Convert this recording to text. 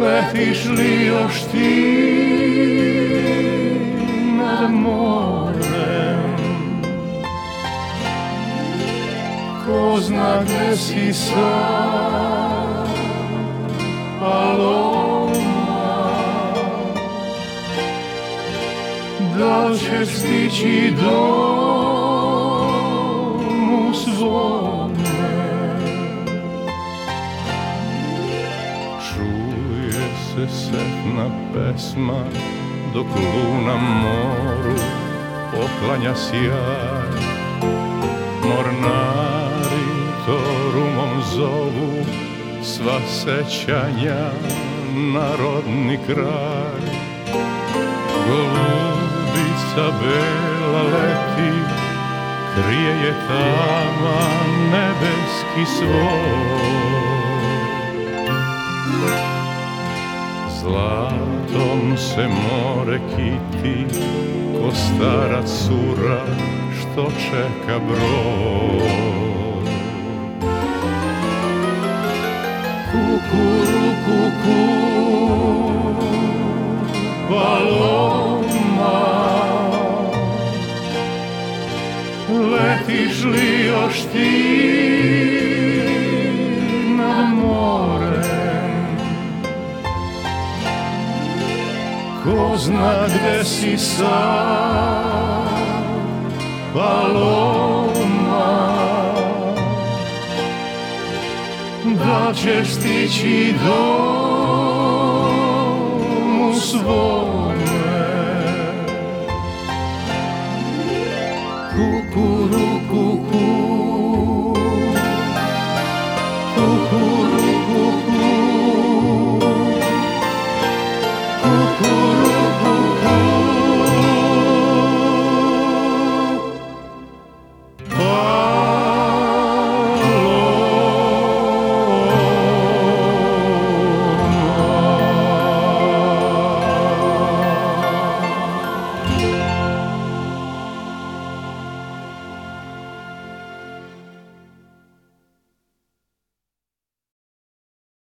Letiš li još ti Ko zna gde si sad, paloma da ćeš stići domu svome. Čuje se setna pesma dok luna moru poklanja sjaj. Mornari to rumom zovu sva sećanja na rodni kraj. Golubica bela leti, krije je tama nebeski svoj. Zlatom se more kiti, ko stara cura što čeka broj. Letiš li ti morem zna gde si sad paloma da ćeš ti ići domu svome.